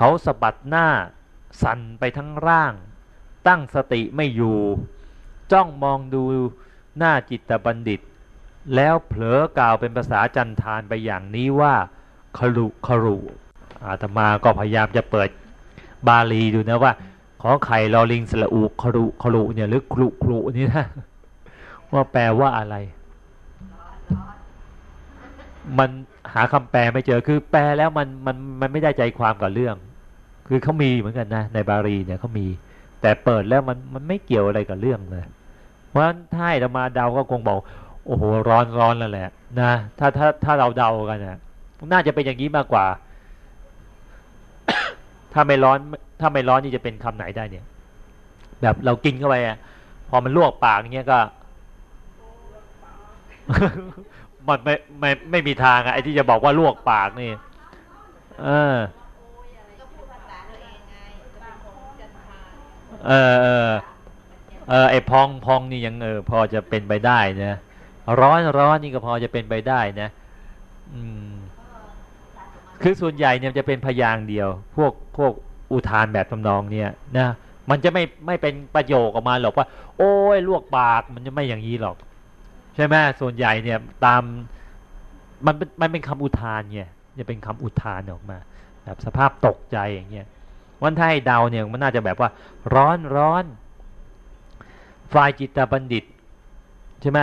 เขาสะบัดหน้า สั่นไปทั้งร่าง ตั้งสติไม่อยู่ จ้องมองดูหน้าจิตบัณฑิต แล้วเผลอกล่าวเป็นภาษาจันทานไปอย่างนี้ว่าครุครุอาตมาก็พยายามจะเปิดบาลีดูนะว่า ขอไข่ลอลิงสละอูครุครุเนี่ยหรือครุครุนี่นะว่าแปลว่าอะไร มันหาคำแปลไม่เจอคือแปลแล้วมันมันมันไม่ได้ใจความกับเรื่อง คือเขามีเหมือนกันนะ ในบาลีเนี่ยเขามี แต่เปิดแล้วมันมันไม่เกี่ยวอะไรกับเรื่องเลย เพราะฉะนั้นถ้าเรามาเดาก็คงบอกโอ้โหร้อนร้อนแล้วแหละนะถ้าถ้าถ้าเราเดากันนะน่าจะเป็นอย่างนี้มากกว่า ถ้าไม่ร้อน ถ้าไม่ร้อนนี่จะเป็นคำไหนได้เนี่ย แบบเรากินเข้าไปอะพอมันลวกปากเงี้ยก็มันไม่ไม่ไม่มีทางอะไอ้ที่จะบอกว่าลวกปากนี่ เออ เออเออเออไอพองพองนี่ยังเออพอจะเป็นไปได้นะร้อนร้อนนี่ก็พอจะเป็นไปได้นะอืมคือส่วนใหญ่เนี่ยจะเป็นพยางเดียว พวกพวกอุทานแบบทำนองเนี่ยนะมันจะไม่ไม่เป็นประโยคออกมาหรอกว่า โอ้ยลวกปากมันจะไม่อย่างนี้หรอก ใช่ไหมส่วนใหญ่เนี่ยตามมันเป็นมันเป็นคำอุทานเนี่ยจะเป็นคำอุทานออกมา แบบสภาพตกใจอย่างเงี้ย วันไทยเดาเนี่ยมันน่าจะแบบว่า ร้อนร้อนฝ่ายจิตบัณฑิตใช่ไหม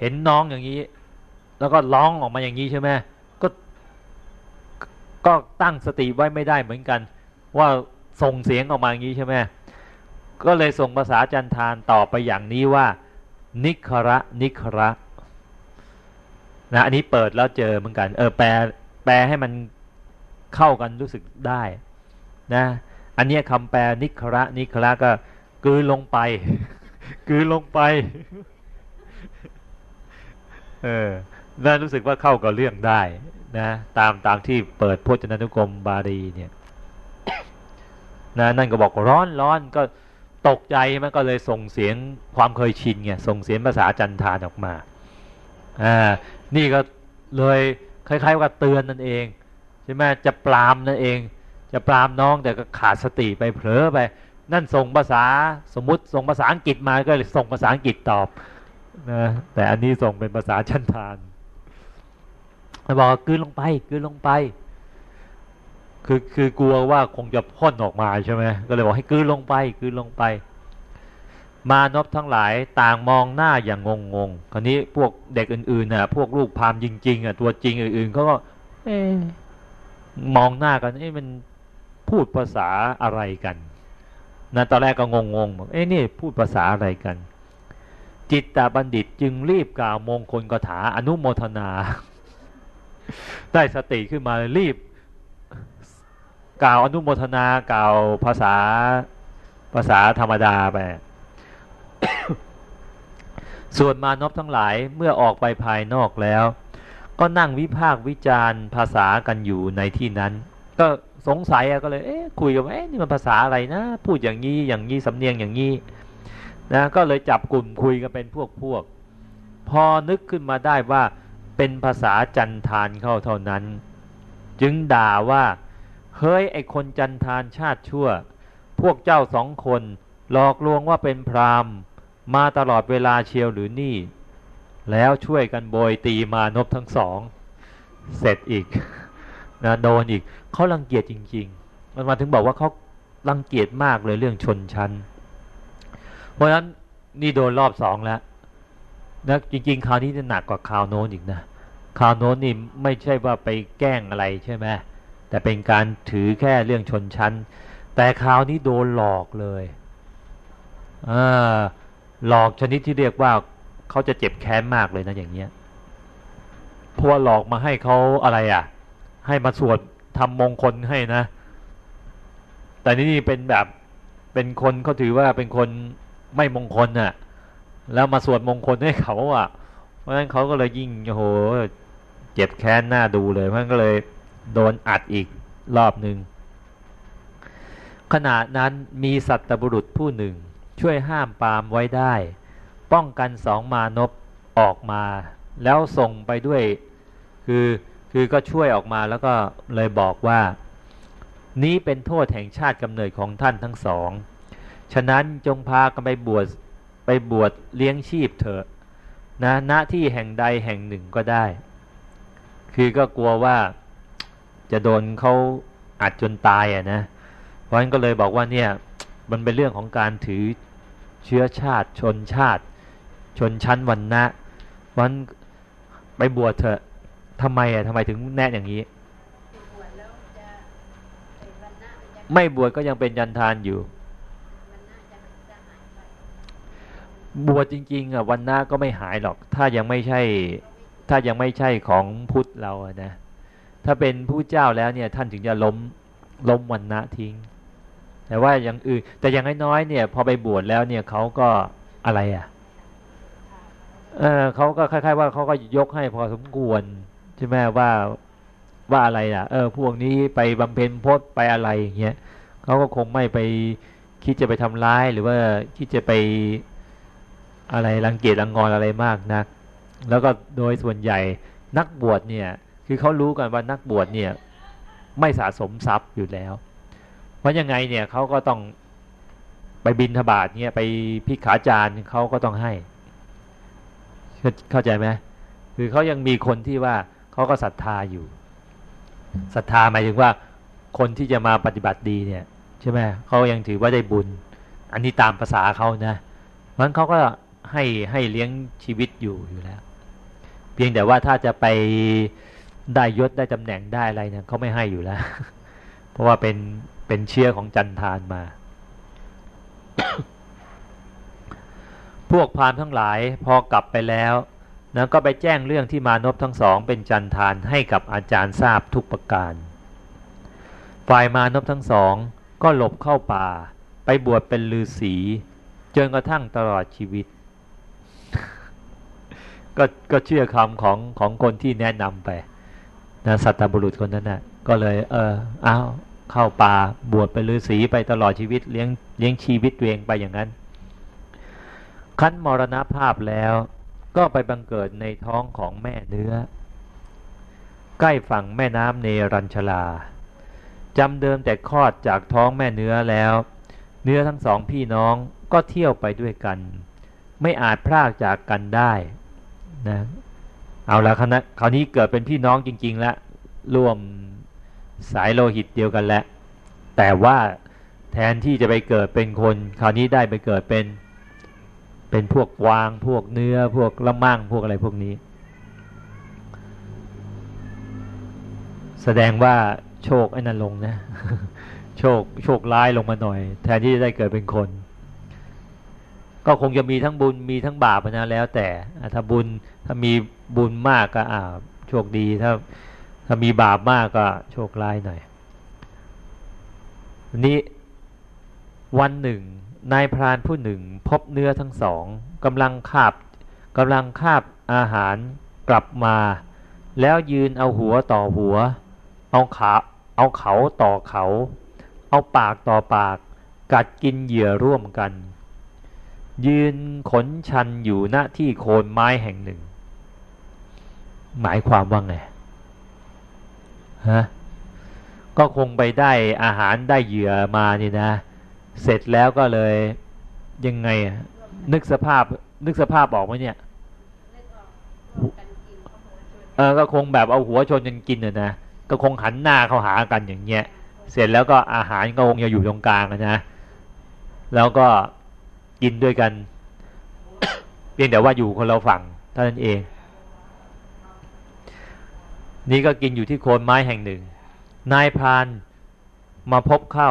เห็นน้องอย่างนี้ แล้วก็ร้องออกมาอย่างนี้ใช่ไหมก็ ก็ตั้งสติไว้ไม่ได้เหมือนกัน ว่าส่งเสียงออกมาอย่างนี้ใช่ไหมก็เลยส่งภาษาจันทานต่อไปอย่างนี้ว่า นิคระนิคระนะอันนี้เปิดแล้วเจอเหมือนกัน เออแปลแปลให้มันเข้ากันรู้สึกได้ นะอันนี้คำแปลนิคระนิคระก็กือลงไป กือลงไปเออน่ารู้สึกว่าเข้ากับเรื่องได้นะตามตามที่เปิดพจนานุกรมบาลีเนี่ยนะนั่นก็บอกร้อนร้อนก็ตกใจมันก็เลยส่งเสียงความเคยชินไงส่งเสียงภาษาจันทานออกมาอ่านี่ก็เลยคล้ายๆว่าเตือนนั่นเองใช่ไหมจะปรามนั่นเอง จะปรามน้องแต่ก็ขาดสติไปเผลอไป นั่นส่งภาษาสมมติส่งภาษาอังกฤษมาก็เลยส่งภาษาอังกฤษตอบนะแต่อันนี้ส่งเป็นภาษาชันทานบอกกืนลงไปกืนลงไป คือคือกลัวว่าคงจะพ่นออกมาใช่ไหมก็เลยบอกให้กืนลงไปกืนลงไป มานพทั้งหลายต่างมองหน้าอย่างงงงคราวนี้พวกเด็กอื่นๆน่ะ พวกลูกพามจริงๆอะตัวจริงอื่นๆเขาก็ เอมองหน้ากันเอ้มัน พูดภาษาอะไรกันนะตอนแรกก็งงๆบอกเอ้นี่พูดภาษาอะไรกัน จิตตบัณฑิตจึงรีบกล่าวมงคลกถาอนุโมทนา ได้สติขึ้นมารีบ กล่าวอนุโมทนากล่าวภาษาภาษาธรรมดาไปส่วนมานพทั้งหลายเมื่อออกไปภายนอกแล้ว ก็นั่งวิพากวิจารณ์ภาษากันอยู่ในที่นั้น ก็ สงสัยก็เลยเอ๊ะคุยกันเอ๊ะนี่มันภาษาอะไรนะ พูดอย่างนี้อย่างนี้สำเนียงอย่างนี้นะก็เลยจับกลุ่มคุยกันเป็นพวกพวก พอนึกขึ้นมาได้ว่าเป็นภาษาจันทานเข้าเท่านั้น จึงด่าว่าเฮ้ยไอคนจันทานชาติชั่ว พวกเจ้าสองคน หลอกลวงว่าเป็นพรามมาตลอดเวลาเชียวหรือนี่ แล้วช่วยกันโบยตีมานพทั้งสอง เสร็จอีก นะโดนอีกเขารังเกียจจริง ๆ มันมาถึงบอกว่าเขารังเกียจมากเลยเรื่องชนชั้น เพราะฉะนั้นนี่โดนรอบสองแล้วนะจริง ๆ คราวนี้จะหนักกว่าคราวโน้นอีกนะคราวโน้นนี่ไม่ใช่ว่าไปแกล้งอะไรใช่ไหมแต่เป็นการถือแค่เรื่องชนชั้น แต่คราวนี้โดนหลอกเลยอหลอกชนิดที่เรียกว่าเขาจะเจ็บแค้นมากเลยนะอย่างเงี้ยเพราะว่าหลอกมาให้เขาอะไรอะ ให้มาสวดทำมงคลให้นะ แต่นี่เป็นแบบเป็นคนเขาถือว่าเป็นคนไม่มงคลน่ะ แล้วมาสวดมงคลให้เขาอะ เพราะฉะนั้นเขาก็เลยยิ่งโอ้โหเจ็บแค้นหน้าดูเลยเพราะนั้นก็เลยโดนอัดอีกรอบหนึ่งขณะนั้นมีสัตบุรุษผู้หนึ่ง ช่วยห้ามปามไว้ได้ ป้องกันสองมานพออกมา แล้วส่งไปด้วย คือ คือก็ช่วยออกมาแล้วก็เลยบอกว่า นี้เป็นโทษแห่งชาติกำเนิดของท่านทั้งสอง ฉะนั้นจงพากันไปบวชไปบวชเลี้ยงชีพเถอะนะณที่แห่งใดแห่งหนึ่งก็ได้ คือก็กลัวว่าจะโดนเขาอัดจนตายอะนะ เพราะฉะนั้นก็เลยบอกว่าเนี่ยมันเป็นเรื่องของการถือเชื้อชาติชนชาติ ชนชั้นวันนะวันไปบวชเถอะ ทำไมอะทำไมถึงแน่อย่างนี้ ไม่บวชก็ยังเป็นยันทานอยู่ บวชจริง ๆอะวันหน้าก็ไม่หายหรอก ถ้ายังไม่ใช่ ถ้ายังไม่ใช่ของพุทธเราอะนะถ้าเป็นผู้เจ้าแล้วเนี่ยท่านถึงจะล้มล้มวันนะทิ้ง แต่ว่าอย่างอื่นแต่อย่างน้อยๆเนี่ย พอไปบวชแล้วเนี่ยเขาก็อะไรอะเออเขาก็คล้ายๆว่าเขาก็ยกให้พอสมควร ใช่ไหมว่าว่าอะไรอะ เออ พวกนี้ไปบำเพ็ญพจน์ไปอะไรอย่างเงี้ยเขาก็คงไม่ไปคิดจะไปทำร้ายหรือว่าคิดจะไปอะไรรังเกียจรังงอนอะไรมากนัก แล้วก็โดยส่วนใหญ่นักบวชเนี่ย คือเขารู้กันว่านักบวชเนี่ย ไม่สะสมทรัพย์อยู่แล้ว เพราะยังไงเนี่ยเขาก็ต้องไปบินทบาทเนี่ยไปพิขาจาร์เขาก็ต้องให้ เข้าใจไหมคือเขายังมีคนที่ว่า เขาก็ศรัทธาอยู่ศรัทธาหมายถึงว่าคนที่จะมาปฏิบัติดีเนี่ยใช่ไหมเขายังถือว่าได้บุญ อันนี้ตามภาษาเขานะมันเขาก็ให้ให้เลี้ยงชีวิตอยู่อยู่แล้ว เพียงแต่ว่าถ้าจะไปได้ยศได้ตำแหน่งได้อะไรเนี่ยเขาไม่ให้อยู่แล้ว เพราะว่าเป็นเป็นเชื้อของจันทานมา พวกพราหมทั้งหลายพอกลับไปแล้ว นะก็ไปแจ้งเรื่องที่มานพทั้งสองเป็นจันทานให้กับอาจารย์ทราบทุกประการ ฝ่ายมานพทั้งสองก็หลบเข้าป่า ไปบวชเป็นฤาษีจนกระทั่งตลอดชีวิต ก็ก็เชื่อคำของของคนที่แนะนำไปนะสัตบุรุษคนนั้นนะ่ะก็เลย เออเอาเข้าป่าบวชเป็นฤาษีไปตลอดชีวิตเลี้ยงเลี้ยงชีวิตตัวเองไปอย่างนั้น ขั้นมรณภาพแล้ว ก็ไปบังเกิดในท้องของแม่เนื้อ ใกล้ฝั่งแม่น้ำเนรัญชลาจำเดิมแต่คลอดจากท้องแม่เนื้อแล้ว เนื้อทั้งสองพี่น้องก็เที่ยวไปด้วยกัน ไม่อาจพรากจากกันได้นะเอาละคณะคราวนี้เกิดเป็นพี่น้องจริงๆแล้วร่วมสายโลหิตเดียวกันแล้วแต่ว่าแทนที่จะไปเกิดเป็นคน คราวนี้ได้ไปเกิดเป็น เป็นพวกวางพวกเนื้อพวกละมั่งพวกอะไรพวกนี้ แสดงว่าโชคไอ้นั่นลงนะ โชคโชคร้ายลงมาหน่อย แทนที่จะได้เกิดเป็นคน ก็คงจะมีทั้งบุญมีทั้งบาปนะแล้ว แต่ถ้าบุญถ้ามีบุญมากก็อ่าโชคดีถ้าถ้ามีบาปมากก็โชคร้ายหน่อยนี้วันหนึ่ง นายพรานผู้หนึ่งพบเนื้อทั้งสองกำลังคาบกำลังคาบอาหารกลับมา แล้วยืนเอาหัวต่อหัว เอาขาเอาเขาต่อเขา เอาปากต่อปาก กัดกินเหยื่อร่วมกัน ยืนขนชันอยู่ณที่โคนไม้แห่งหนึ่ง หมายความว่าไงฮะก็คงไปได้อาหารได้เหยื่อมานี่นะ เสร็จแล้วก็เลยยังไงอะนึกสภาพ นึกสภาพออกไหมเนี่ยเออก็คงแบบเอาหัวชนกันกินอะนะก็คงหันหน้าเข้าหากันอย่างเงี้ย เสร็จแล้วก็อาหารก็คงจะอยู่ตรงกลางนะ แล้วก็กินด้วยกัน เพียงแต่ว่าอยู่คนเราฝั่งเท่านั้นเอง นี่ก็กินอยู่ที่โคนไม้แห่งหนึ่ง นายพรานมาพบเข้า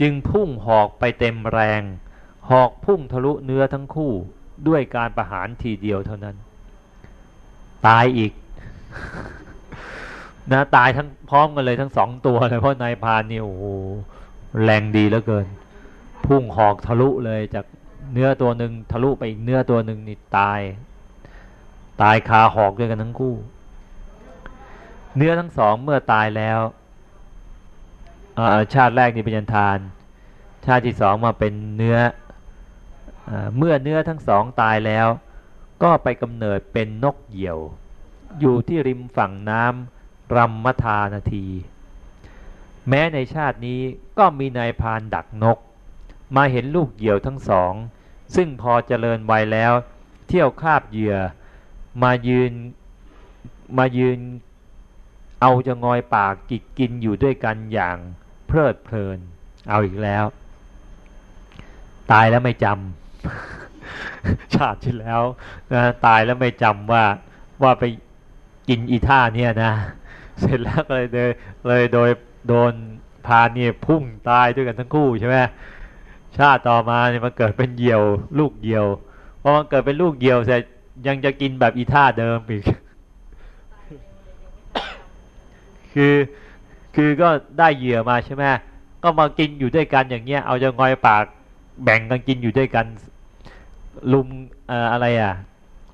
จึงพุ่งหอกไปเต็มแรง หอกพุ่งทะลุเนื้อทั้งคู่ด้วยการประหารทีเดียวเท่านั้น ตายอีกนะตายทั้งพร้อมกันเลยทั้งสองตัวเลยเพราะนายพานนี่โอ้โหแรงดีเหลือเกิน พุ่งหอกทะลุเลยจากเนื้อตัวหนึ่งทะลุไปอีกเนื้อตัวหนึ่งนี่ตาย ตายคาหอกด้วยกันทั้งคู่ เนื้อทั้งสองเมื่อตายแล้ว ชาติแรกนี่เป็นยันทาน ชาติที่สองมาเป็นเนื้ออเมื่อเนื้อทั้งสองตายแล้ว ก็ไปกำเนิดเป็นนกเหยี่ยว อยู่ที่ริมฝั่งน้ำรัมมทานาที แม้ในชาตินี้ก็มีนายพานดักนก มาเห็นลูกเหยี่ยวทั้งสอง ซึ่งพอเจริญวัยแล้ว เที่ยวคาบเหยื่อ มายืนมายืนเอาจะงอยปากกิกกินอยู่ด้วยกันอย่าง ลิดเพลิน เอาอีกแล้ว ตายแล้วไม่จำชาติที่แล้วนะตายแล้วไม่จำว่าว่าไปกินอีท่าเนี่ยนะ เสร็จแล้วเลยเลยเลยโดยโดนพาเนี่ยพุ่งตายด้วยกันทั้งคู่ใช่ไหมชาติต่อมาเนี่ยมันเกิดเป็นเหยี่ยว ลูกเหยี่ยวพอมันเกิดเป็นลูกเหยี่ยวเสร็จยังจะกินแบบอีท่าเดิมอีก คือ คือก็ได้เหยื่อมาใช่ไหมก็มากินอยู่ด้วยกันอย่างเงี้ย เอาจะงอยปากแบ่งกันกินอยู่ด้วยกัน ลุมเอ่ออะไรอะ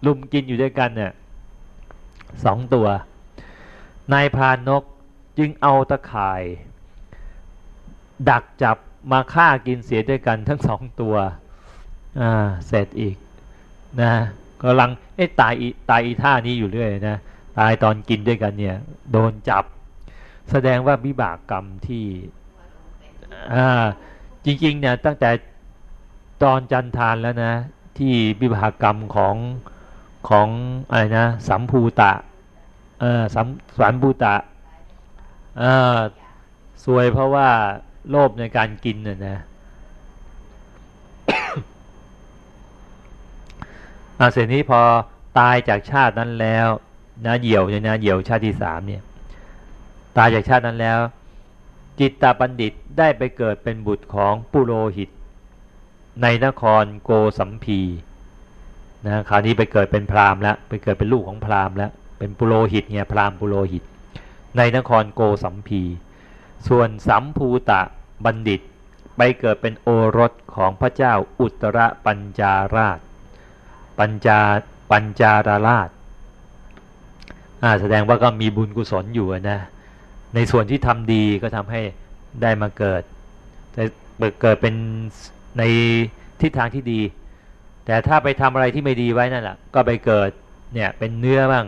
ลุมกินอยู่ด้วยกันเนี่ยสองตัวนายพานนกจึงเอาตะข่าย ดักจับมาฆ่ากินเสียด้วยกันทั้งสองตัว อ่า เสร็จอีกนะกำลังเอ๊ะตายตายอีท่านี้อยู่เรื่อยนะ ตายตอนกินด้วยกันเนี่ย โดนจับ แสดงว่าวิบากกรรมที่จริงๆเนี่ยตั้งแต่ตอนจันทานแล้วนะ ที่วิบากกรรมของของอะไรนะสัมภูตะเออสัมสันภูตะเออสวยเพราะว่าโลภในการกินน่ะนะอาเสร็จนี้พอตายจากชาตินั้นแล้วนะเหี่ยวเนี่ยนะเหี่ยวชาติที่สามเนี่ย ตายจากชาตินั้นแล้ว จิตตาบัณฑิตได้ไปเกิดเป็นบุตรของปุโรหิต ในนครโกสัมพีนะคราวนี้ไปเกิดเป็นพราหมณ์แล้วไปเกิดเป็นลูกของพราหมณ์แล้วเป็นปุโรหิตเนี่ยพราหมณ์ปุโรหิต ในนครโกสัมพี ส่วนสัมภูตะบัณฑิตไปเกิดเป็นโอรสของพระเจ้าอุตรปัญจาราช ปัญจาปัญจาราชแสดงว่าก็มีบุญกุศลอยู่นะ ในส่วนที่ทำดีก็ทำให้ได้มาเกิด แต่เกิดเป็นในทิศทางที่ดี แต่ถ้าไปทำอะไรที่ไม่ดีไว้นั่นแหละก็ไปเกิดเนี่ยเป็นเนื้อมั่ง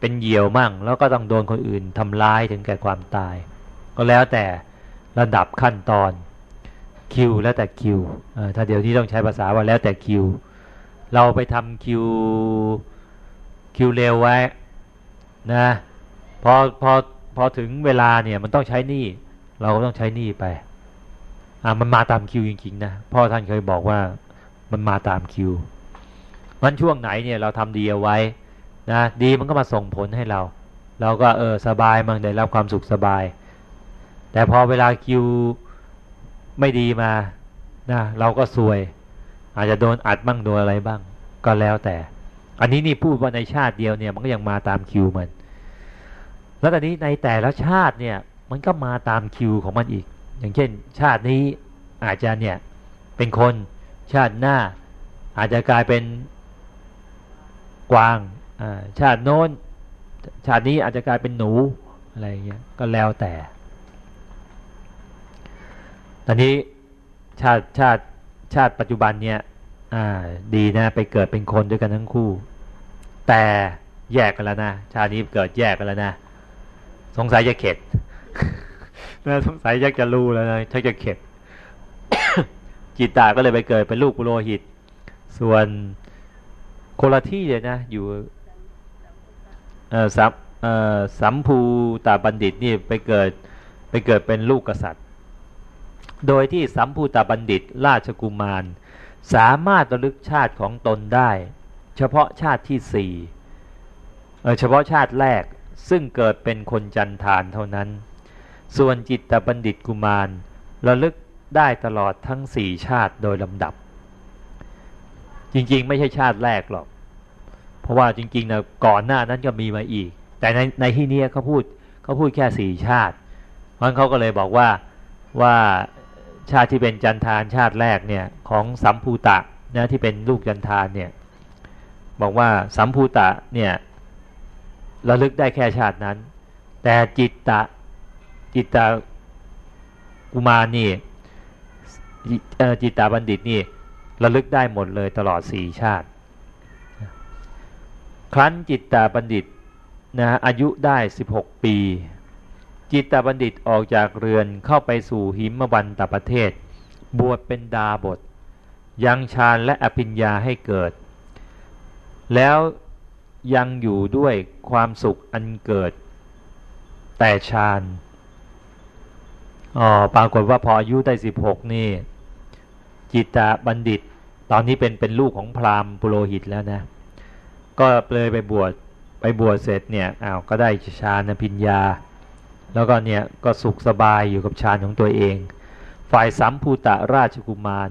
เป็นเหยี่ยวมั่ง แล้วก็ต้องโดนคนอื่นทำร้ายถึงแก่ความตาย ก็แล้วแต่ระดับขั้นตอนคิวแล้วแต่คิวถ้าเดี๋ยวนี้ต้องใช้ภาษาว่าแล้วแต่คิว เราไปทำคิวคิวเร็วไว้นะพอพอ พอถึงเวลาเนี่ยมันต้องใช้หนี้เราก็ต้องใช้หนี้ไป อ่ามันมาตามคิวจริงๆนะพ่อท่านเคยบอกว่ามันมาตามคิวมันช่วงไหนเนี่ยเราทำดีเอาไว้นะดีมันก็มาส่งผลให้เรา เราก็เออสบายมันได้รับความสุขสบาย แต่พอเวลาคิวไม่ดีมานะเราก็ซวย อาจจะโดนอัดบ้างโดนอะไรบ้าง ก็แล้วแต่ อันนี้นี่พูดว่าในชาติเดียวเนี่ยมันก็ยังมาตามคิวมัน แล้วตอนนี้ในแต่ละชาติเนี่ยมันก็มาตามคิวของมันอีก อย่างเช่น ชาตินี้อาจจะเนี่ยเป็นคนชาติหน้า อาจจะกลายเป็นกวางชาติโน้น ชาตินี้อาจจะกลายเป็นหนูอะไรเงี้ยก็แล้วแต่ ตอนนี้ชาติชาติชาติปัจจุบันเนี่ยดีนะไปเกิดเป็นคนด้วยกันทั้งคู่ แต่แยกกันแล้วนะ ชาตินี้เกิดแยกกันแล้วนะ สงสัยจะเข็ดนะสงสัยยากจะรู้แล้วนะชักจะเข็ด จิตตาก็เลยไปเกิดเป็นลูกปุโรหิต ส่วนโคลที่เลยนะ อยู่เออสัมเออสัมภูตาบัณฑิตนี่ไปเกิดไปเกิดเป็นลูกกษัตริย์ โดยที่สัมภูตาบัณฑิตราชกุมาร สามารถระลึกชาติของตนได้ เฉพาะชาติที่สี่เฉพาะชาติแรก ซึ่งเกิดเป็นคนจันทานเท่านั้น ส่วนจิตตบัณฑิตกุมารระลึกได้ตลอดทั้งสี่ชาติโดยลำดับ จริงๆ ไม่ใช่ชาติแรกหรอก เพราะว่าจริงๆนะก่อนหน้านั้นก็มีมาอีก แต่ในในที่นี้เขาพูดเขาพูดแค่สี่ชาติเพราะเขาก็เลยบอกว่าว่าชาติที่เป็นจันทานชาติแรกเนี่ยของสัมภูตะนะที่เป็นลูกจันทานเนี่ยบอกว่าสัมภูตะเนี่ย ระลึกได้แค่ชาตินั้น แต่จิตตะจิตตะกุมารนี่จิตตาบัณฑิตนี่ระลึกได้หมดเลยตลอดสี่ชาติ ครั้นจิตตาบัณฑิตนะอายุได้สิบหกปี จิตตบัณฑิตออกจากเรือนเข้าไปสู่หิมวันตประเทศ บวชเป็นดาบท ยังฌานและอภิญญาให้เกิด แล้ว ยังอยู่ด้วยความสุขอันเกิด แต่ฌานอ๋อปรากฏว่าพออายุได้สิบหกนี่ จิตตบัณฑิต ตอนนี้เป็นเป็นลูกของพราหมณ์ปุโรหิตแล้วนะ ก็เลยไปบวชไปบวชเสร็จเนี่ยอ้าวก็ได้ฌานพิญญา แล้วก็เนี่ยก็สุขสบายอยู่กับฌานของตัวเอง ฝ่ายสัมภูตะราชกุมาร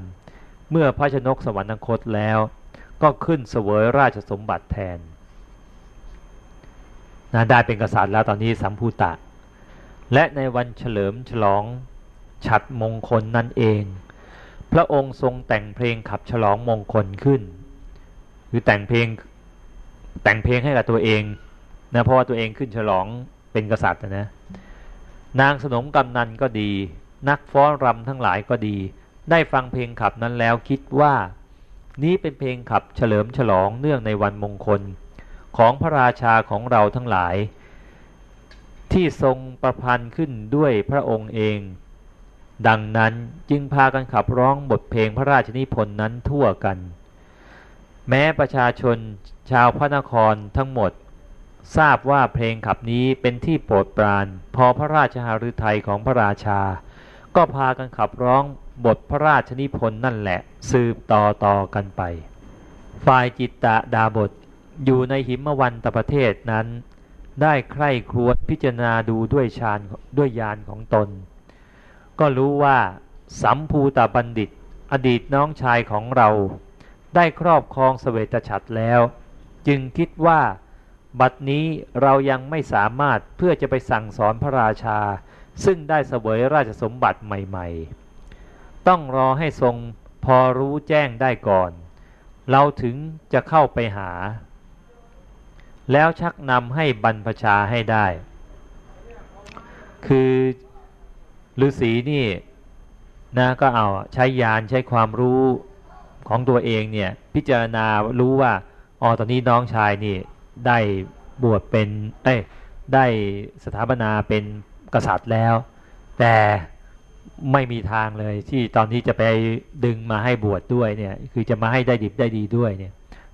เมื่อพระชนกสวรรคตแล้ว ก็ขึ้นเสวยราชสมบัติแทน นะได้เป็นกษัตริย์แล้วตอนนี้สัมภูตะ และในวันเฉลิมฉลองฉัดมงคลนั่นเอง พระองค์ทรงแต่งเพลงขับฉลองมงคลขึ้น คือแต่งเพลงแต่งเพลงให้กับตัวเองนะเพราะว่าตัวเองขึ้นฉลองเป็นกษัตริย์นะนางสนมกำนันก็ดี นักฟ้อนรำทั้งหลายก็ดี ได้ฟังเพลงขับนั้นแล้วคิดว่า นี้เป็นเพลงขับเฉลิมฉลองเนื่องในวันมงคล ของพระราชาของเราทั้งหลาย ที่ทรงประพันธ์ขึ้นด้วยพระองค์เอง ดังนั้นจึงพากันขับร้องบทเพลงพระราชนิพนธ์นั้นทั่วกัน แม้ประชาชนชาวพระนครทั้งหมด ทราบว่าเพลงขับนี้เป็นที่โปรดปราน พอพระราชหฤทัยของพระราชา ก็พากันขับร้องบทพระราชนิพนธ์นั่นแหละ สืบต่อต่อกันไป ฝ่ายจิตตะดาบท อยู่ในหิมวันตประเทศนั้น ได้ใคร่ครวญพิจารณาดูด้วยฌานด้วยญาณของตน ก็รู้ว่าสัมภูตบัณฑิต อดีตน้องชายของเรา ได้ครอบครองสเวตฉัตรแล้ว จึงคิดว่า บัดนี้เรายังไม่สามารถเพื่อจะไปสั่งสอนพระราชา ซึ่งได้เสวยราชสมบัติใหม่ ๆ ต้องรอให้ทรงพอรู้แจ้งได้ก่อน เราถึงจะเข้าไปหา แล้วชักนำให้บรรพชาให้ได้ คือฤาษีนี่นะก็เอาใช้ยานใช้ความรู้ของตัวเองเนี่ยพิจารณารู้ว่าอ๋อตอนนี้น้องชายนี่ได้บวชเป็นเอ้ได้สถาปนาเป็นกษัตริย์แล้ว แต่ไม่มีทางเลยที่ตอนนี้จะไปดึงมาให้บวชดด้วยเนี่ยคือจะมาให้ได้ดิบได้ดีด้วยเนี่ย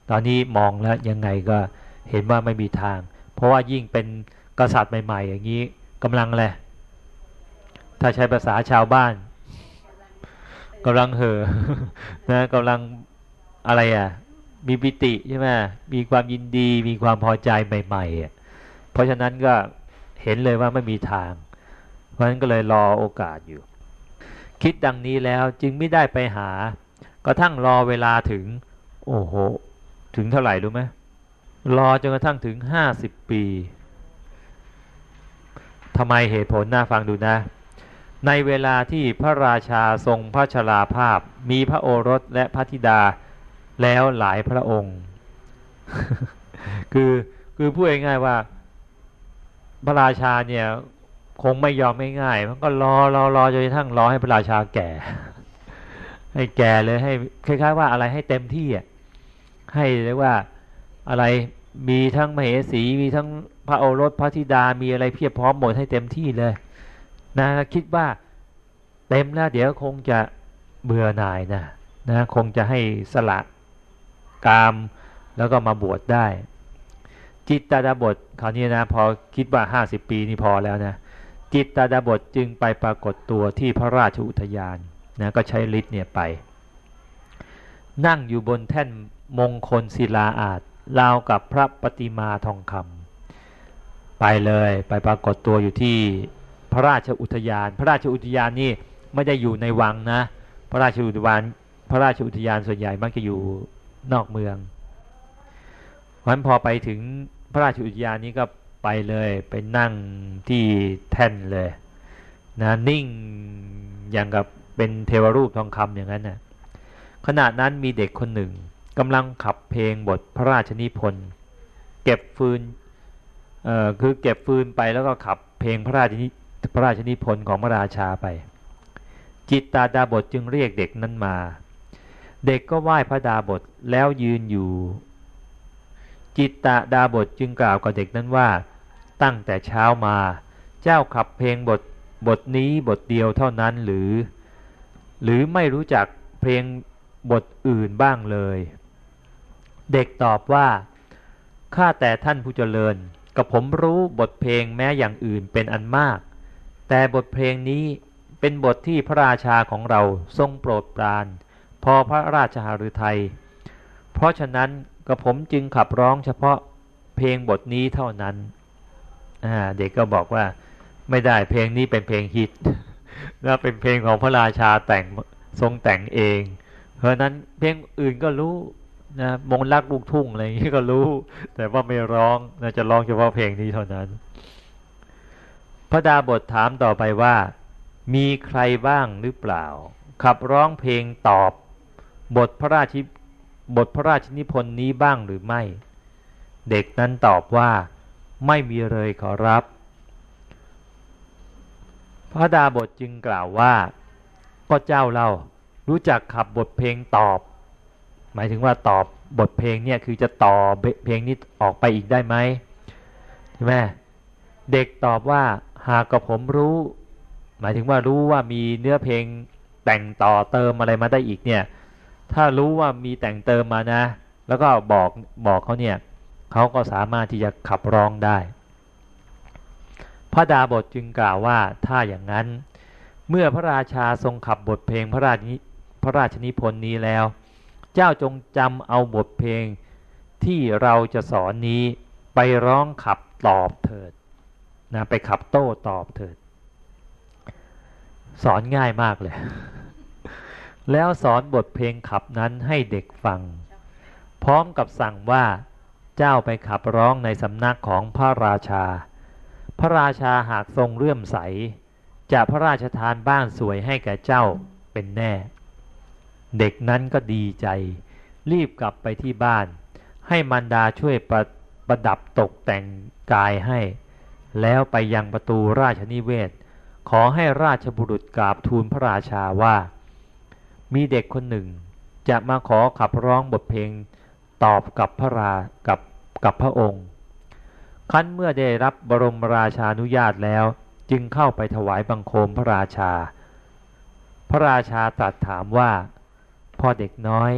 ตอนนี้มองแล้วยังไงก็ เห็นว่าไม่มีทาง เพราะว่ายิ่งเป็นกษัตริย์ใหม่ ๆ อย่างนี้กำลังแหละถ้าใช้ภาษาชาวบ้านกำลังเห่อนะกำลังอะไรอะ มีปิติใช่ไหมมีความยินดี มีความพอใจใหม่ๆอะเพราะฉะนั้นก็เห็นเลยว่าไม่มีทาง เพราะฉะนั้นก็เลยรอโอกาสอยู่ คิดดังนี้แล้วจึงไม่ได้ไปหาก็ทั้งรอเวลาถึง โอ้โห ถึงเท่าไหร่รู้ไหม รอจนกระทั่งถึงห้าสิบปีทำไมเหตุผลน่าฟังดูนะ ในเวลาที่พระราชาทรงพระชราภาพ มีพระโอรสและพระธิดาแล้วหลายพระองค์ คือคือพูดง่ายๆว่า พระราชาเนี่ยคงไม่ยอมไม่ง่ายมันก็รอรอรอจนกระทั่งรอให้พระราชาแก่ ให้แก่เลยให้คล้ายๆว่าอะไรให้เต็มที่อะให้เรียกว่า อะไรมีทั้งมเหสีมีทั้งพระโอรสพระธิดามีอะไรเพียบพร้อมหมดให้เต็มที่เลยนะคิดว่าเต็มแล้วเดี๋ยวคงจะเบื่อหน่ายนะนะคงจะให้สละกามแล้วก็มาบวชได้ จิตตาดาบทคราวนี้นะพอคิดว่าห้าสิบปีนี่พอแล้วนะจิตตาดาบทจึงไปปรากฏตัวที่พระราชอุทยานนะก็ใช้ฤทธิ์เนี่ยไป นั่งอยู่บนแท่นมงคลศิลาอาจ ราวกับพระปฏิมาทองคำไปเลยไปปรากฏตัวอยู่ที่พระราชอุทยาน พระราชอุทยานนี่ไม่ได้อยู่ในวังนะ พระราชอุทยานพระราชอุทยานส่วนใหญ่มักจะอยู่นอกเมืองเพราะนั้นพอไปถึงพระราชอุทยานนี้ก็ไปเลยไปนั่งที่แท่นเลยนะนิ่งอย่างกับเป็นเทวรูปทองคำอย่างนั้นนะขณะนั้นมีเด็กคนหนึ่ง กำลังขับเพลงบทพระราชนิพนธ์เก็บฟืนเอ่อคือเก็บฟืนไปแล้วก็ขับเพลงพระราชนิพระราชนิพนธ์ของพระราชาไป จิตตาดาบทจึงเรียกเด็กนั้นมา เด็กก็ไหว้พระดาบทแล้วยืนอยู่ จิตตาดาบทจึงกล่าวกับเด็กนั้นว่า ตั้งแต่เช้ามา เจ้าขับเพลงบทบทนี้บทเดียวเท่านั้นหรือ หรือไม่รู้จักเพลงบทอื่นบ้างเลย เด็กตอบว่า ข้าแต่ท่านผู้เจริญ กับผมรู้บทเพลงแม้อย่างอื่นเป็นอันมาก แต่บทเพลงนี้เป็นบทที่พระราชาของเราทรงโปรดปราน พอพระราชหฤทัย เพราะฉะนั้นกับผมจึงขับร้องเฉพาะเพลงบทนี้เท่านั้น เด็กก็บอกว่าไม่ได้เพลงนี้เป็นเพลงฮิตนะเป็นเพลงของพระราชาแต่งทรงแต่งเอง เพราะนั้นเพลงอื่นก็รู้ นะมงลักลูกทุ่งอะไรอย่างนี้ก็รู้ แต่ว่าไม่ร้องนะจะร้องเฉพาะเพลงนี้เท่านั้น พระดาบทถามต่อไปว่า มีใครบ้างหรือเปล่า ขับร้องเพลงตอบบทพระราชบทพระราชนิพนธ์นี้บ้างหรือไม่ เด็กนั้นตอบว่า ไม่มีเลยขอรับ พระดาบทจึงกล่าวว่า ก็เจ้าเรารู้จักขับบทเพลงตอบ หมายถึงว่าตอบบทเพลงเนี่ยคือจะต่อเพลงนี้ออกไปอีกได้ไหมใช่ไหมเด็กตอบว่าหากกับผมรู้ หมายถึงว่ารู้ว่ามีเนื้อเพลงแต่งต่อเติมอะไรมาได้อีกเนี่ยถ้ารู้ว่ามีแต่งเติมมานะ แล้วก็บอกบอกเขาเนี่ยเขาก็สามารถที่จะขับร้องได้ พระดาบทจึงกล่าวว่าถ้าอย่างนั้น เมื่อพระราชาทรงขับบทเพลงพระราชนิพระราชนิพนธ์นี้แล้ว เจ้าจงจำเอาบทเพลงที่เราจะสอนนี้ไปร้องขับตอบเถิดนะไปขับโต้ตอบเถิด สอนง่ายมากเลย แล้วสอนบทเพลงขับนั้นให้เด็กฟัง พร้อมกับสั่งว่าเจ้าไปขับร้องในสำนักของพระราชา พระราชาหากทรงเลื่อมใส จะพระราชทานบ้านสวยให้แก่เจ้าเป็นแน่ เด็กนั้นก็ดีใจ รีบกลับไปที่บ้าน ให้มันดาช่วยประประดับตกแต่งกายให้ แล้วไปยังประตูราชนิเวศ ขอให้ราชบุรุษกราบทูลพระราชาว่า มีเด็กคนหนึ่ง จะมาขอขับร้องบทเพลงตอบกับพระรากับกับพระองค์คั้นเมื่อได้รับบรมราชานุญาตแล้ว จึงเข้าไปถวายบังคมพระราชา พระราชาตรัสถามว่า พ่อเด็กน้อย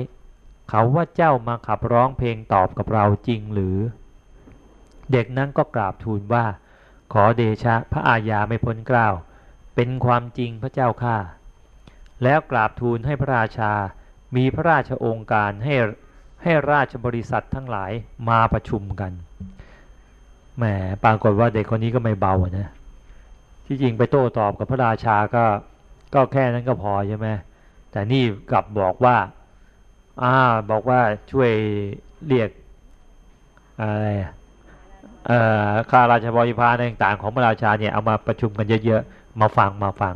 เขาว่าเจ้ามาขับร้องเพลงตอบกับเราจริงหรือ เด็กนั้นก็กราบทูลว่า ขอเดชะพระอาญาไม่พ้นกล่าวเป็นความจริงพระเจ้าข้าแล้วกราบทูลให้พระราชา มีพระราชองค์การให้ให้ราชบริษัททั้งหลายมาประชุมกันแหมปรากฏว่าเด็กคนนี้ก็ไม่เบานะที่จริงไปโต้ตอบกับพระราชาก็ก็แค่นั้นก็พอใช่ไหม แต่นี่กลับบอกว่าอ่าบอกว่าช่วยเรียกอะไรเอ่อข้าราชบริพารต่างๆ ของพระราชาเนี่ยเอามาประชุมกันเยอะๆ มาฟังมาฟัง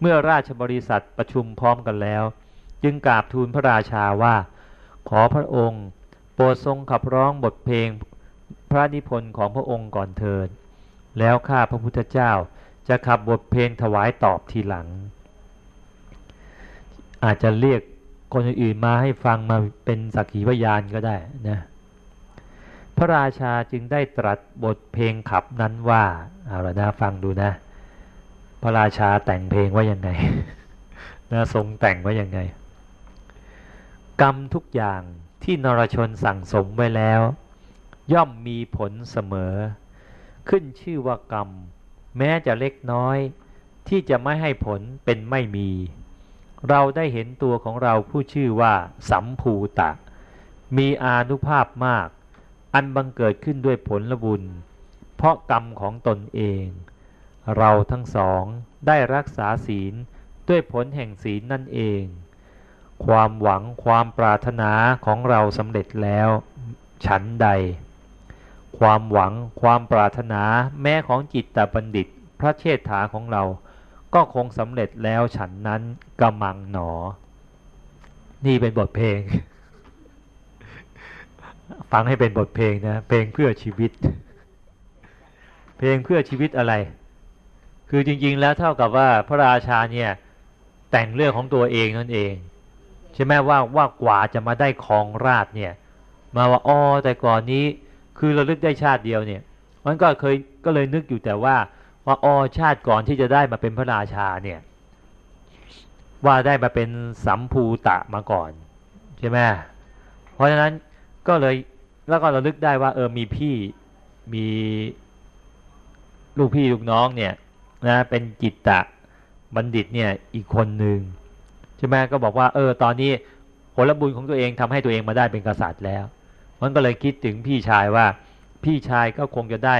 เมื่อราชบริษัทประชุมพร้อมกันแล้ว จึงกราบทูลพระราชาว่า ขอพระองค์ โปรดทรงขับร้องบทเพลงพระนิพนธ์ของพระองค์ก่อนเถิด แล้วข้าพระพุทธเจ้าจะขับบทเพลงถวายตอบทีหลัง อาจจะเรียกคนอื่นมาให้ฟังมาเป็นสักขีพยานก็ได้นะพระราชาจึงได้ตรัสบทเพลงขับนั้นว่าเอาละนะฟังดูนะ พระราชาแต่งเพลงว่ายังไงนะทรงแต่งว่ายังไง กรรมทุกอย่างที่นรชนสั่งสมไว้แล้ว ย่อมมีผลเสมอ ขึ้นชื่อว่ากรรม แม้จะเล็กน้อย ที่จะไม่ให้ผลเป็นไม่มี เราได้เห็นตัวของเราผู้ชื่อว่าสัมภูตะ มีอานุภาพมาก อันบังเกิดขึ้นด้วยผลลบุญ เพราะกรรมของตนเอง เราทั้งสองได้รักษาศีลด้วยผลแห่งศีลนั่นเอง ความหวังความปรารถนาของเราสำเร็จแล้ว ฉันใด ความหวังความปรารถนาแม้ของจิตตบัณฑิต พระเชษฐาของเรา ก็คงสำเร็จแล้วฉันนั้นกำมังหนอ นี่เป็นบทเพลง ฟังให้เป็นบทเพลงนะ เพลงเพื่อชีวิต เพลงเพื่อชีวิตอะไร คือจริง ๆ แล้วเท่ากับว่าพระราชาเนี่ย แต่งเรื่องของตัวเองนั่นเอง ใช่ไหมว่าว่ากว่าจะมาได้ครองราชเนี่ย มาว่าอ๋อแต่ก่อนนี้คือเราลึกได้ชาติเดียวเนี่ยมันก็เคยก็เลยนึกอยู่แต่ว่า ว่าอ๋อชาติก่อนที่จะได้มาเป็นพระราชาเนี่ย ว่าได้มาเป็นสัมภูตะมาก่อนใช่ไหมเพราะฉะนั้นก็เลยแล้วก็เราลึกได้ว่า เออมีพี่มีลูกพี่ลูกน้องเนี่ยนะเป็นจิตตะบัณฑิตเนี่ยอีกคนหนึ่งใช่ไหมก็บอกว่า เออ ตอนนี้ผลบุญของตัวเองทำให้ตัวเองมาได้เป็นกษัตริย์แล้ว มันก็เลยคิดถึงพี่ชายว่าพี่ชายก็คงจะได้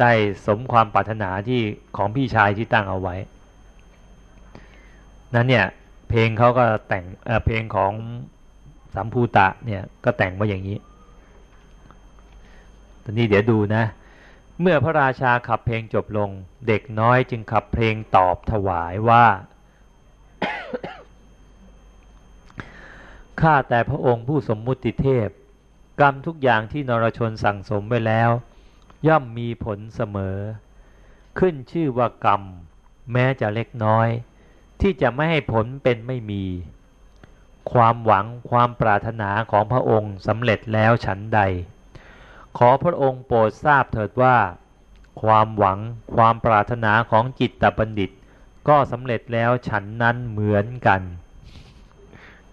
ได้สมความปรารถนาที่ของพี่ชายที่ตั้งเอาไว้ นั้นเนี่ยเพลงเขาก็แต่งเเพลงของสัมภูตะเนี่ยก็แต่งมาอย่างนี้ ตอนนี้เดี๋ยวดูนะ เมื่อพระราชาขับเพลงจบลง เด็กน้อยจึงขับเพลงตอบถวายว่า ข้าแต่พระองค์ผู้สมมุติเทพ กรรมทุกอย่างที่นรชนสั่งสมไว้แล้ว ย่อมมีผลเสมอ ขึ้นชื่อว่ากรรม แม้จะเล็กน้อย ที่จะไม่ให้ผลเป็นไม่มี ความหวังความปรารถนาของพระองค์สำเร็จแล้วฉันใด ขอพระองค์โปรดทราบเถิดว่า ความหวังความปรารถนาของจิตตบัณฑิต ก็สำเร็จแล้วฉันนั้นเหมือนกัน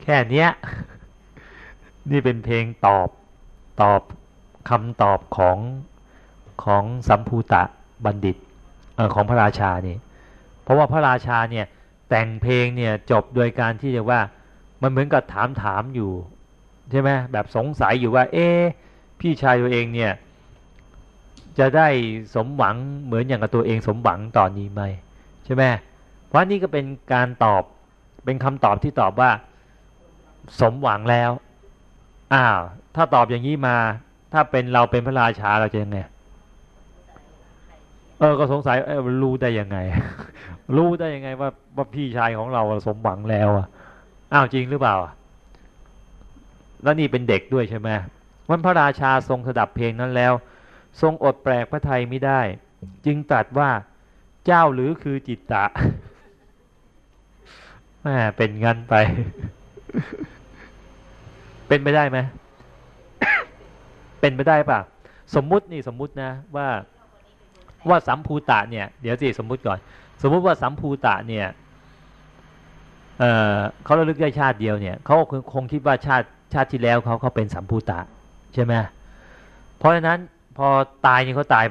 แค่นี้นี่เป็นเพลงตอบตอบคำตอบของ ของสัมภูตะบัณฑิตอของพระราชานี่เพราะว่าพระราชาเนี่ยแต่งเพลงเนี่ยจบโดยการที่จะว่ามันเหมือนกับถามถามอยู่ใช่ไหมแบบสงสัยอยู่ว่า เอ๊พี่ชายตัวเองเนี่ยจะได้สมหวังเหมือนอย่างกับตัวเองสมหวังตอนนี้ไหมใช่ไหมเพราะนี่ก็เป็นการตอบเป็นคำตอบที่ตอบว่าสมหวังแล้วอ้าวถ้าตอบอย่างนี้มา ถ้าเป็นเราเป็นพระราชาเราจะยังไง เออก็สงสัยเออรู้ได้ยังไง รู้ได้ยังไงว่าว่าพี่ชายของเราสมหวังแล้วอะอ้าวจริงหรือเปล่าแล้วนี่เป็นเด็กด้วยใช่ไหมวันพระราชาทรงสดับเพลงนั้นแล้ว ทรงอดแปลกพระไทยไม่ได้ จึงตรัสว่าเจ้าหรือคือจิตตะแม่เป็นงั้นไป เป็นไปได้ไหมเป็นไปได้ป่ะสมมุตินี่สมมุตินะว่า ว่าสัมภูตะเนี่ยเดี๋ยวสิสมมุติก่อน สมมุติว่าสัมภูตะเนี่ยเเขาระลึกได้ชาติเดียวเนี่ยเขาคงคิดว่าชาติชาติที่แล้วเขาเขาเป็นสัมภูตะใช่ไหมเพราะฉะนั้นพอตายนี่เขาตาย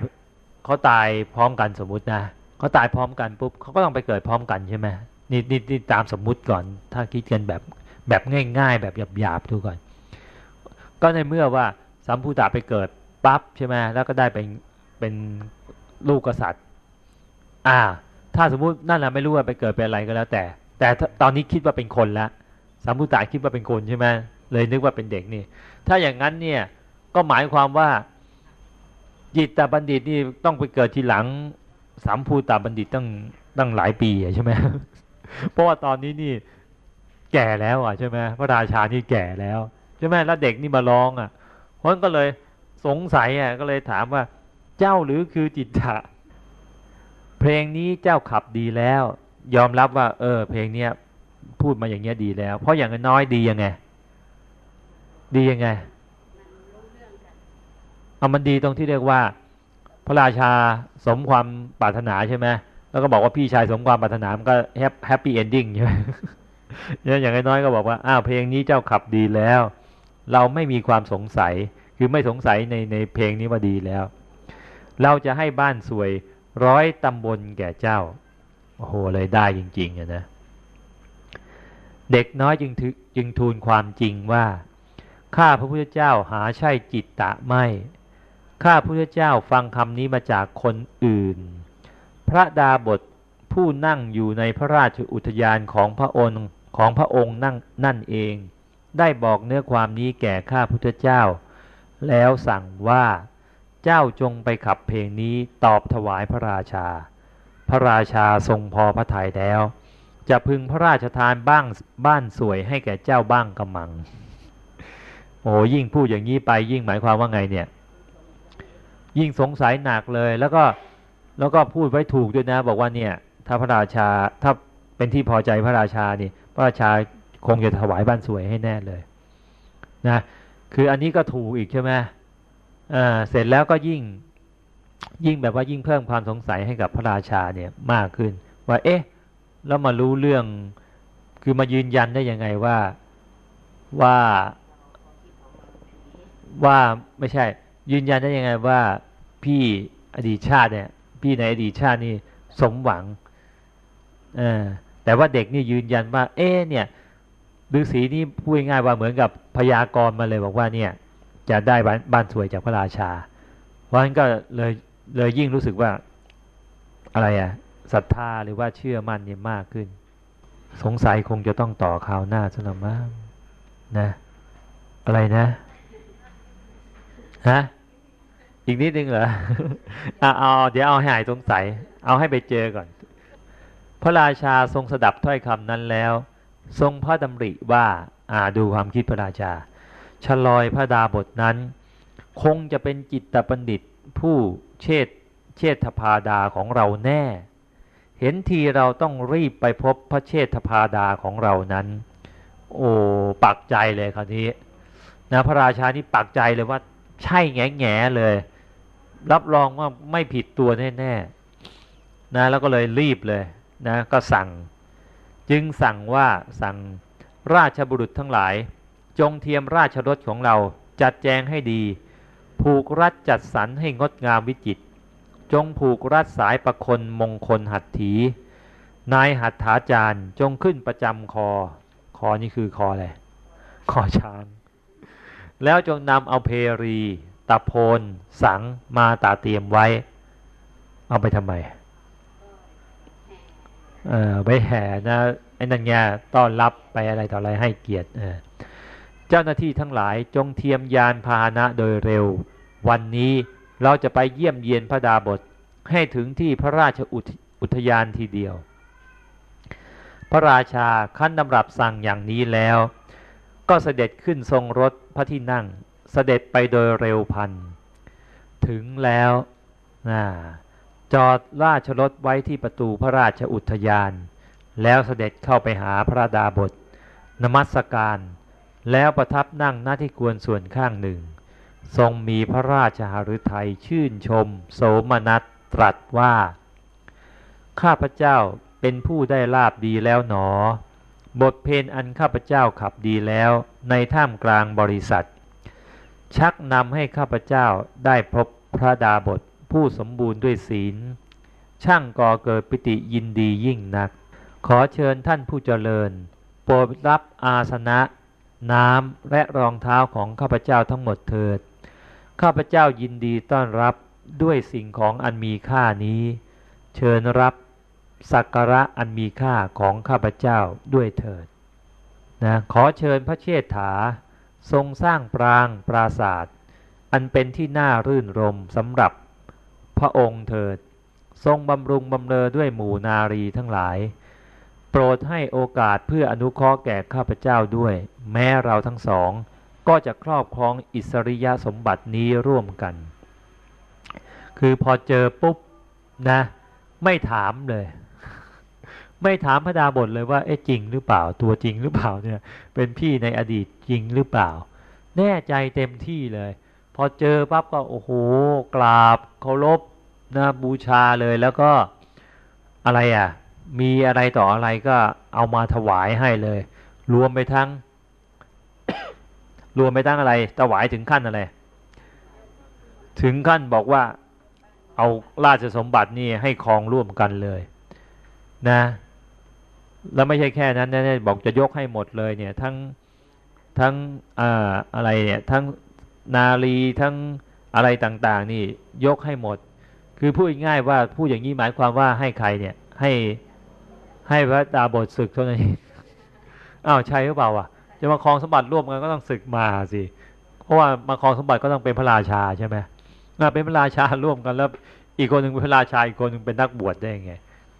เขาตายพร้อมกันสมมุตินะเขาตายพร้อมกันปุ๊บเขาก็ต้องไปเกิดพร้อมกันใช่ไหมนี่นี่นี่ตามสมมุติก่อน ถ้าคิดกันแบบแบบง่าย ๆ แบบหยาบๆดูก่อน ก็ในเมื่อว่าสัมภูตะไปเกิดปั๊บใช่ไหมแล้วก็ได้เป็นเป็น ลูกกษัตริย์ อ่า ถ้าสมมุตินั่นแหละไม่รู้ว่าไปเกิดเป็นอะไรก็แล้วแต่ แต่ตอนนี้คิดว่าเป็นคนละสามุตตาคิดว่าเป็นคนใช่ไหมเลยนึกว่าเป็นเด็กนี่ ถ้าอย่างนั้นเนี่ยก็หมายความว่าจิตตบัณฑิตนี่ต้องไปเกิดทีหลังสามภูตาบัณฑิตตั้งตั้งหลายปีใช่ไหมเพราะว่าตอนนี้นี่แก่แล้วอะใช่ไหมพระราชานี่แก่แล้วใช่ไหมแล้วเด็กนี่มาร้องอะเพราะนั้นก็เลยสงสัยอะก็เลยถามว่า เจ้าหรือคือจิตตะเพลงนี้เจ้าขับดีแล้ว ยอมรับว่า เออ เพลงเนี้ยพูดมาอย่างเงี้ยดีแล้ว เพราะอย่างน้อยดียังไง ดียังไงเอามันดีตรงที่เรียกว่า พระราชาสมความปรารถนาใช่ไหมแล้วก็บอกว่าพี่ชายสมความปรารถนามันก็ happy ending ใช่ไหมอย่างน้อยก็บอกว่าอ้าวเพลงนี้เจ้าขับดีแล้ว เราไม่มีความสงสัย คือไม่สงสัยในในเพลงนี้ว่าดีแล้ว เราจะให้บ้านสวยร้อยตำบลแก่เจ้า โอ้โหเลยได้จริงๆนะ เด็กน้อยจึงจึงทูลความจริงว่า ข้าพระพุทธเจ้าหาใช่จิตตะไม่ ข้าพระพุทธเจ้าฟังคำนี้มาจากคนอื่น พระดาบทผู้นั่งอยู่ในพระราชอุทยานของพระองค์ของพระองค์นั่งนั่นเอง ได้บอกเนื้อความนี้แก่ข้าพุทธเจ้า แล้วสั่งว่า เจ้าจงไปขับเพลงนี้ตอบถวายพระราชา พระราชาทรงพอพระทัยแล้ว จะพึงพระราชทานบ้างบ้านสวยให้แก่เจ้าบ้างกำมัง โอ้ยิ่งพูดอย่างนี้ไปยิ่งหมายความว่าไงเนี่ย ยิ่งสงสัยหนักเลยแล้วก็แล้วก็พูดไว้ถูกด้วยนะ บอกว่าเนี่ย ถ้าพระราชาถ้าเป็นที่พอใจพระราชานี่ พระราชาคงจะถวายบ้านสวยให้แน่เลย นะ คืออันนี้ก็ถูกอีกใช่ไหม เสร็จแล้วก็ยิ่งยิ่งแบบว่ายิ่งเพิ่มความสงสัยให้กับพระราชาเนี่ยมากขึ้น ว่าเอ๊ะแล้วมารู้เรื่องคือมายืนยันได้ยังไงว่าว่าว่าไม่ใช่ ยืนยันได้ยังไงว่าพี่อดีตชาติเนี่ยพี่ในอดีตชาตินี่สมหวังอแต่ว่าเด็กนี่ยืนยันว่า เอ๊เนี่ยฤาษีนี่พูดง่ายว่าเหมือนกับพยากรณ์มาเลยบอกว่าเนี่ย จะได้บ้านานสวยจากพระราชา เพราะฉะนั้นก็เลยเลยยิ่งรู้สึกว่าอะไรอะศรัทธาหรือว่าเชื่อมั่นเนี่ยมากขึ้น สงสัยคงจะต้องต่อข่าวหน้าสนมากนะ อะไรนะ ฮะ อีกนิดนึงเหรอเอาเอาเดี๋ยวเอาให้หายสงสัย เอาให้ไปเจอก่อน พระราชาทรงสดับถ้อยคำนั้นแล้ว ทรงพระดำริว่า อ่าดูความคิดพระราชา ชลอยพระดาบทนั้น คงจะเป็นจิตปัณฑิตผู้เชษเชษฐพาดาของเราแน่ เห็นทีเราต้องรีบไปพบพระเชษฐพาดาของเรานั้น โอ้ปักใจเลยคราวนี้นะพระราชานี่ปักใจเลยว่าใช่แง่แง่เลย รับรองว่าไม่ผิดตัวแน่ๆนะแล้วก็เลยรีบเลยนะก็สั่ง จึงสั่งว่าสั่งราชบุรุษทั้งหลาย จงเทียมราชรถของเราจัดแจงให้ดี ผูกรัดจัดสรรให้งดงามวิจิตรจงผูกรัดสายประคนมงคลหัตถี นายหัตถาจารย์จงขึ้นประจำคอ คอนี่คือคออะไรคอช้าง แล้วจงนำเอาเพรีตะโพนสังมาตาเตรียมไว้ เอาไปทำไม เออไปแห่นะไอ้นั่นไงต้อนรับไปอะไรต่ออะไรให้เกียรติเออ เจ้าหน้าที่ทั้งหลายจงเทียมยานพาหนะโดยเร็ว วันนี้เราจะไปเยี่ยมเยียนพระดาบทให้ถึงที่พระราชอุทยานทีเดียว พระราชาขั้นดำรับสั่งอย่างนี้แล้ว ก็เสด็จขึ้นทรงรถพระที่นั่ง เสด็จไปโดยเร็วพัน ถึงแล้วนะจอดราชรถไว้ที่ประตูพระราชอุทยาน แล้วเสด็จเข้าไปหาพระดาบท นมัสการ แล้วประทับนั่งหน้าที่ควรส่วนข้างหนึ่ง ทรงมีพระราชหฤทัยชื่นชม โสมนัสตรัสว่า ข้าพเจ้าเป็นผู้ได้ลาบดีแล้วหนอ บทเพนอันข้าพเจ้าขับดีแล้วในท่ามกลางบริษัท ชักนำให้ข้าพเจ้าได้พบพระดาบทผู้สมบูรณ์ด้วยศีล ช่างก่อเกิดปิติยินดียิ่งนัก ขอเชิญท่านผู้เจริญ โปรดรับอาสนะ น้ำและรองเท้าของข้าพเจ้าทั้งหมดเถิด ข้าพเจ้ายินดีต้อนรับด้วยสิ่งของอันมีค่านี้ เชิญรับสักการะอันมีค่าของข้าพเจ้าด้วยเถิดนะขอเชิญพระเชษฐา ทรงสร้างปรางปราศาสตร์อันเป็นที่น่ารื่นรมสำหรับพระองค์เถิด ทรงบำรุงบำเรอด้วยหมู่นารีทั้งหลาย รดให้โอกาสเพื่ออนุเคราะห์แก่ข้าพเจ้าด้วย แม้เราทั้งสอง ก็จะครอบครองอิสริยสมบัตินี้ร่วมกัน คือพอเจอปุ๊บนะ ไม่ถามเลย ไม่ถามพระดาบทเลยว่าเอ๊ะจริงหรือเปล่า ตัวจริงหรือเปล่าเนี่ยเป็นพี่ในอดีตจริงหรือเปล่า แน่ใจเต็มที่เลย พอเจอปั๊บก็โอ้โหกราบเคารพนะบูชาเลยแล้วก็อะไรอะ มีอะไรต่ออะไรก็เอามาถวายให้เลย รวมไปทั้ง รวมไปทั้งอะไร ถวายถึงขั้นอะไร ถึงขั้นบอกว่าเอาราชสมบัตินี่ให้ครองร่วมกันเลยนะ แล้วไม่ใช่แค่นั้นนะบอกจะยกให้หมดเลยเนี่ย ทั้งทั้งอ่าอะไรเนี่ย ทั้งนาลีทั้งอะไรต่าง ๆ นี่ยกให้หมด คือพูดง่ายว่าพูดอย่างนี้หมายความว่าให้ใครเนี่ยให้ ให้พระดาบทศึกเท่านั้นอ้าวใช่หรือเปล่าอะ จะมาครองสมบัติร่วมกันก็ต้องศึกมาสิเพราะว่ามาครองสมบัติก็ต้องเป็นพระราชาใช่ไหมเป็นพระราชาร่วมกันแล้ว อีกคนหนึ่งเป็นพระราชาอีกคนหนึ่งเป็นนักบวชได้ไง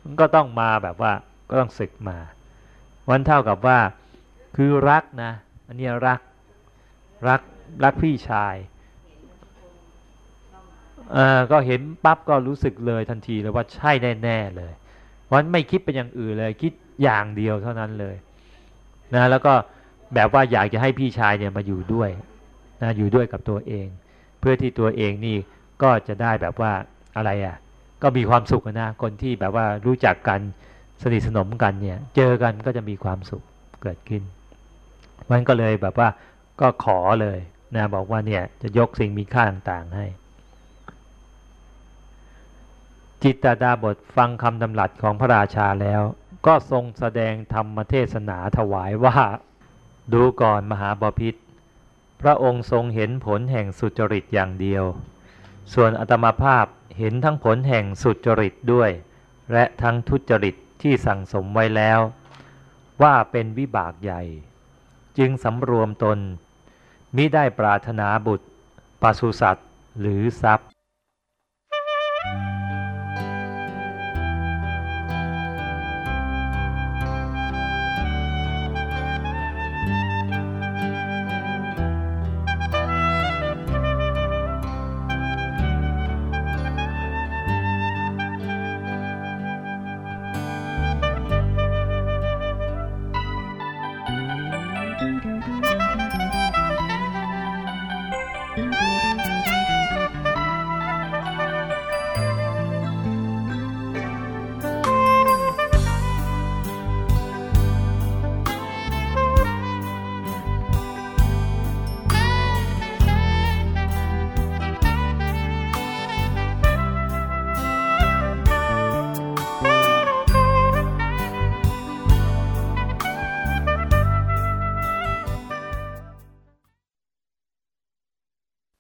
มันก็ต้องมาแบบว่าก็ต้องศึกมาวันเท่ากับว่าคือรักนะอันนี้รักรักรักพี่ชายเออก็เห็นปั๊บก็รู้สึกเลยทันทีเลยว่าใช่แน่ๆเลย วันไม่คิดเป็นอย่างอื่นเลยคิดอย่างเดียวเท่านั้นเลยนะแล้วก็แบบว่าอยากจะให้พี่ชายเนี่ยมาอยู่ด้วยนะอยู่ด้วยกับตัวเอง เพื่อที่ตัวเองนี่ก็จะได้แบบว่าอะไรอะก็มีความสุขนะคนที่แบบว่ารู้จักกันสนิทสนมกันเนี่ยเจอกันก็จะมีความสุขเกิดขึ้นมันก็เลยแบบว่าก็ขอเลยนะบอกว่าเนี่ยจะยกสิ่งมีค่าต่างๆให้ จิตตดาบทฟังคำดำรัสของพระราชาแล้ว ก็ทรงแสดงธรรมเทศนาถวายว่า ดูก่อนมหาบพิษพระองค์ทรงเห็นผลแห่งสุจริตอย่างเดียว ส่วนอัตมาภาพเห็นทั้งผลแห่งสุจริตด้วย และทั้งทุจริตที่สั่งสมไว้แล้ว ว่าเป็นวิบากใหญ่ จึงสำรวมตนมิได้ปรารถนาบุตรปศุสัตว์หรือทรัพย์